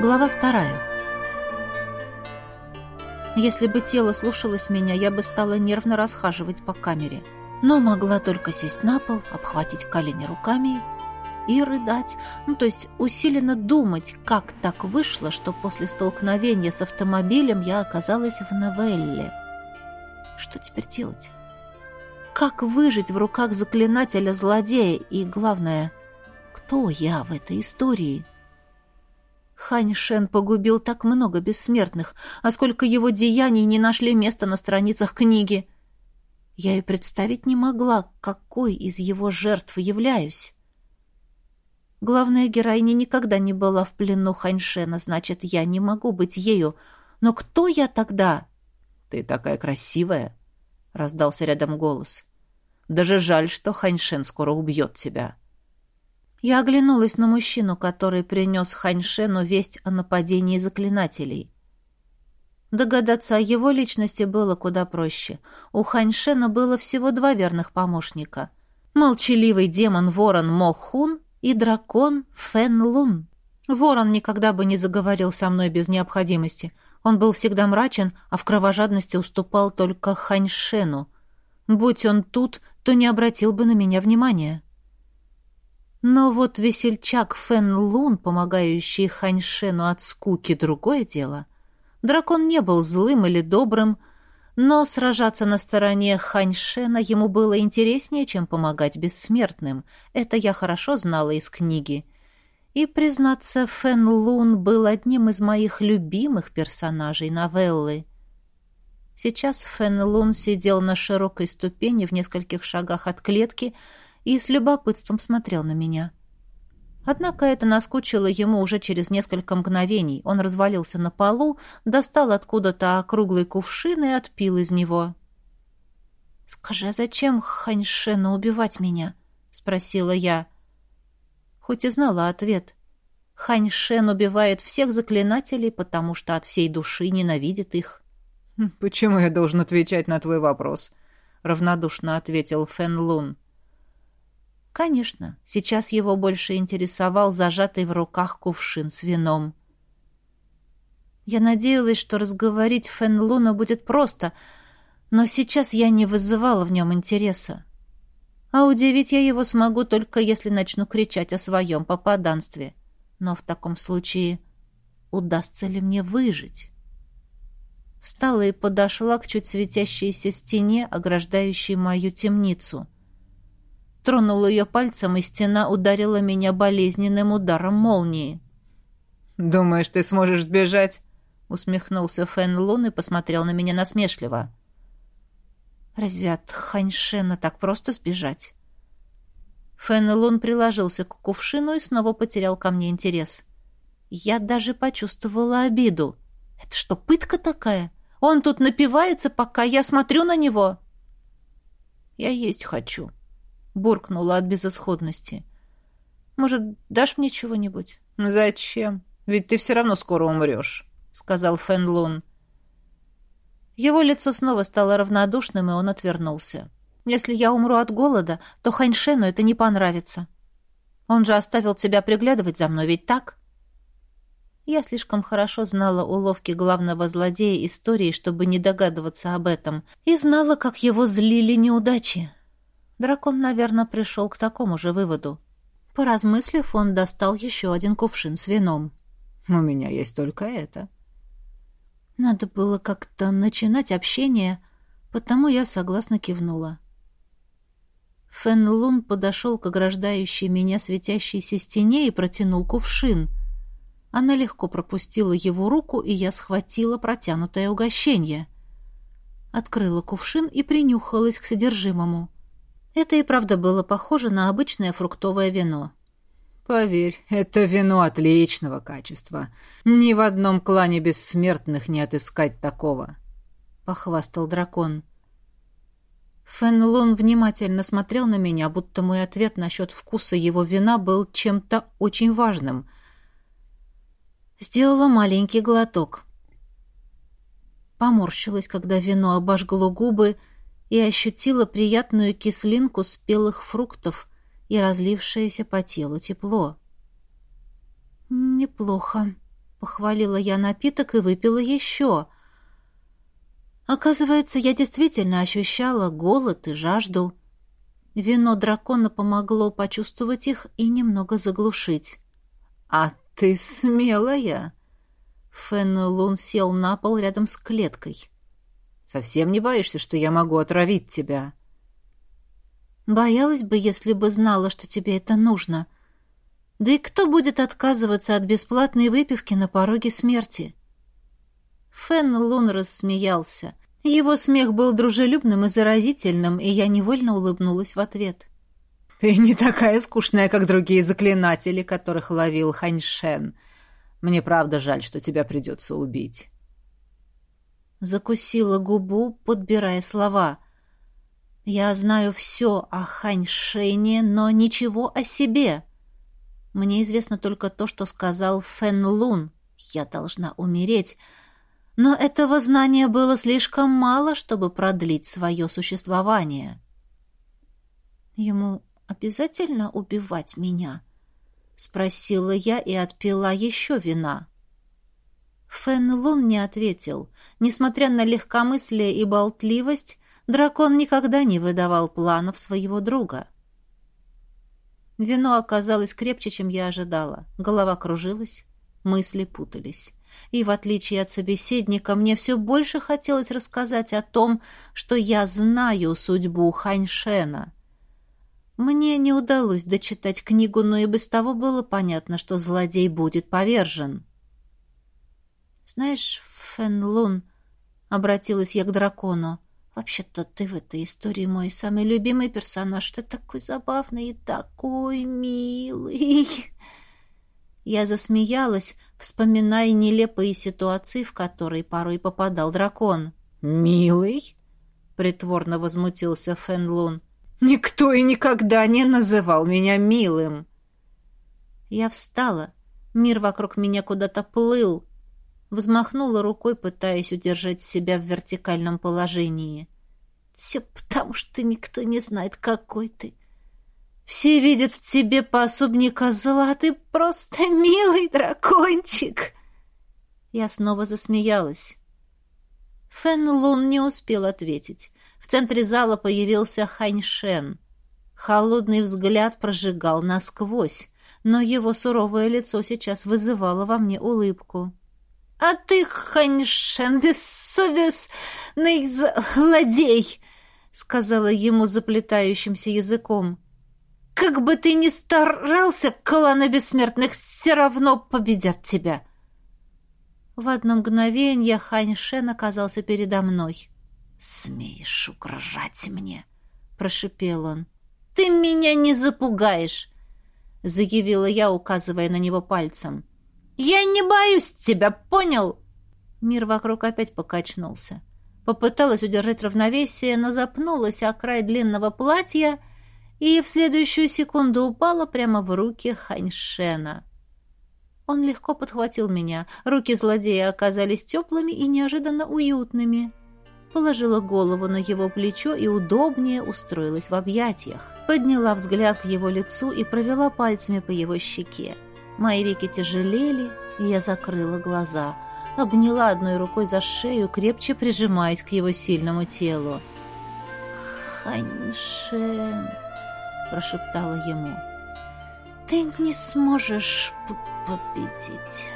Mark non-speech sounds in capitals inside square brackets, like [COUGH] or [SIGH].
Глава вторая. Если бы тело слушалось меня, я бы стала нервно расхаживать по камере. Но могла только сесть на пол, обхватить колени руками и рыдать. Ну, то есть усиленно думать, как так вышло, что после столкновения с автомобилем я оказалась в новелле. Что теперь делать? Как выжить в руках заклинателя-злодея? И, главное, кто я в этой истории? Хань Шен погубил так много бессмертных, а сколько его деяний не нашли места на страницах книги. Я и представить не могла, какой из его жертв являюсь. Главная героиня никогда не была в плену Ханьшена, значит, я не могу быть ею. Но кто я тогда? Ты такая красивая, раздался рядом голос. Даже жаль, что Ханьшен скоро убьет тебя. Я оглянулась на мужчину, который принес Ханьшену весть о нападении заклинателей. Догадаться о его личности было куда проще. У Ханьшена было всего два верных помощника. Молчаливый демон Ворон Мохун и дракон Фен Лун. Ворон никогда бы не заговорил со мной без необходимости. Он был всегда мрачен, а в кровожадности уступал только Ханьшену. Будь он тут, то не обратил бы на меня внимания. Но вот весельчак Фен Лун, помогающий Ханьшену от скуки, другое дело. Дракон не был злым или добрым, но сражаться на стороне Ханьшена ему было интереснее, чем помогать бессмертным. Это я хорошо знала из книги. И, признаться, Фэн Лун был одним из моих любимых персонажей новеллы. Сейчас Фэн Лун сидел на широкой ступени в нескольких шагах от клетки и с любопытством смотрел на меня. — Однако это наскучило ему уже через несколько мгновений. Он развалился на полу, достал откуда-то округлый кувшин и отпил из него. «Скажи, а зачем Ханьшена убивать меня?» — спросила я. Хоть и знала ответ. Ханьшен убивает всех заклинателей, потому что от всей души ненавидит их. «Хм, «Почему я должен отвечать на твой вопрос?» — равнодушно ответил Фэн Лун. Конечно, сейчас его больше интересовал зажатый в руках кувшин с вином. Я надеялась, что разговорить Фэн Луна будет просто, но сейчас я не вызывала в нем интереса. А удивить я его смогу только если начну кричать о своем попаданстве. Но в таком случае удастся ли мне выжить? Встала и подошла к чуть светящейся стене, ограждающей мою темницу — Тронул ее пальцем, и стена ударила меня болезненным ударом молнии. «Думаешь, ты сможешь сбежать?» усмехнулся Фэн Лун и посмотрел на меня насмешливо. «Разве от Ханьшена так просто сбежать?» Фэн Лун приложился к кувшину и снова потерял ко мне интерес. Я даже почувствовала обиду. «Это что, пытка такая? Он тут напивается, пока я смотрю на него?» «Я есть хочу», буркнула от безысходности. «Может, дашь мне чего-нибудь?» «Зачем? Ведь ты все равно скоро умрешь», — сказал Фэн Лун. Его лицо снова стало равнодушным, и он отвернулся. «Если я умру от голода, то Ханьшену это не понравится. Он же оставил тебя приглядывать за мной, ведь так?» Я слишком хорошо знала уловки главного злодея истории, чтобы не догадываться об этом, и знала, как его злили неудачи. Дракон, наверное, пришел к такому же выводу. Поразмыслив, он достал еще один кувшин с вином. «У меня есть только это». Надо было как-то начинать общение, потому я согласно кивнула. Фэн Лун подошел к ограждающей меня светящейся стене и протянул кувшин. Она легко пропустила его руку, и я схватила протянутое угощение. Открыла кувшин и принюхалась к содержимому. Это и правда было похоже на обычное фруктовое вино. «Поверь, это вино отличного качества. Ни в одном клане бессмертных не отыскать такого», — похвастал дракон. Фэн Лун внимательно смотрел на меня, будто мой ответ насчет вкуса его вина был чем-то очень важным. Сделала маленький глоток. Поморщилась, когда вино обожгло губы, — и ощутила приятную кислинку спелых фруктов и разлившееся по телу тепло. «Неплохо», Похвалила я напиток и выпила еще. Оказывается, я действительно ощущала голод и жажду. Вино дракона помогло почувствовать их и немного заглушить. «А ты смелая!» Фен Лун сел на пол рядом с клеткой. «Совсем не боишься, что я могу отравить тебя?» «Боялась бы, если бы знала, что тебе это нужно. Да и кто будет отказываться от бесплатной выпивки на пороге смерти?» Фен Лун рассмеялся. Его смех был дружелюбным и заразительным, и я невольно улыбнулась в ответ. «Ты не такая скучная, как другие заклинатели, которых ловил Ханьшен. Мне правда жаль, что тебя придется убить». Закусила губу, подбирая слова. «Я знаю все о Ханьшене, но ничего о себе. Мне известно только то, что сказал Фэн Лун. Я должна умереть». Но этого знания было слишком мало, чтобы продлить свое существование. Ему обязательно убивать меня? Спросила я и отпила еще вина. Фэн Лун не ответил. Несмотря на легкомыслие и болтливость, дракон никогда не выдавал планов своего друга. Вино оказалось крепче, чем я ожидала. Голова кружилась, мысли путались. И, в отличие от собеседника, мне все больше хотелось рассказать о том, что я знаю судьбу Ханьшена. Мне не удалось дочитать книгу, но и без того было понятно, что злодей будет повержен. «Знаешь, Фэн Лун», — обратилась я к дракону, — «вообще-то ты в этой истории мой самый любимый персонаж. Ты такой забавный и такой милый». [LAUGHS] Я засмеялась, вспоминая нелепые ситуации, в которые порой попадал дракон. «Милый?» — притворно возмутился Фэн Лун. «Никто и никогда не называл меня милым!» Я встала. Мир вокруг меня куда-то плыл. Взмахнула рукой, пытаясь удержать себя в вертикальном положении. «Все потому, что никто не знает, какой ты. Все видят в тебе пособника зла, ты просто милый дракончик!» Я снова засмеялась. Фэн Лун не успел ответить. В центре зала появился Хань Шен. Холодный взгляд прожигал насквозь, но его суровое лицо сейчас вызывало во мне улыбку. «А ты, Хань Шен, бессовестный злодей!» — сказала ему заплетающимся языком. Как бы ты ни старался, кланы бессмертных все равно победят тебя. В одно мгновение Хань Шен оказался передо мной. «Смеешь угрожать мне?» — прошипел он. «Ты меня не запугаешь!» — заявила я, указывая на него пальцем. «Я не боюсь тебя, понял?» Мир вокруг опять покачнулся. Попыталась удержать равновесие, но запнулась о край длинного платья — и в следующую секунду упала прямо в руки Ханьшена. Он легко подхватил меня. Руки злодея оказались теплыми и неожиданно уютными. Положила голову на его плечо и удобнее устроилась в объятиях. Подняла взгляд к его лицу и провела пальцами по его щеке. Мои веки тяжелели, и я закрыла глаза. Обняла одной рукой за шею, крепче прижимаясь к его сильному телу. «Ханьшен...» прошептала ему. «Ты не сможешь победить».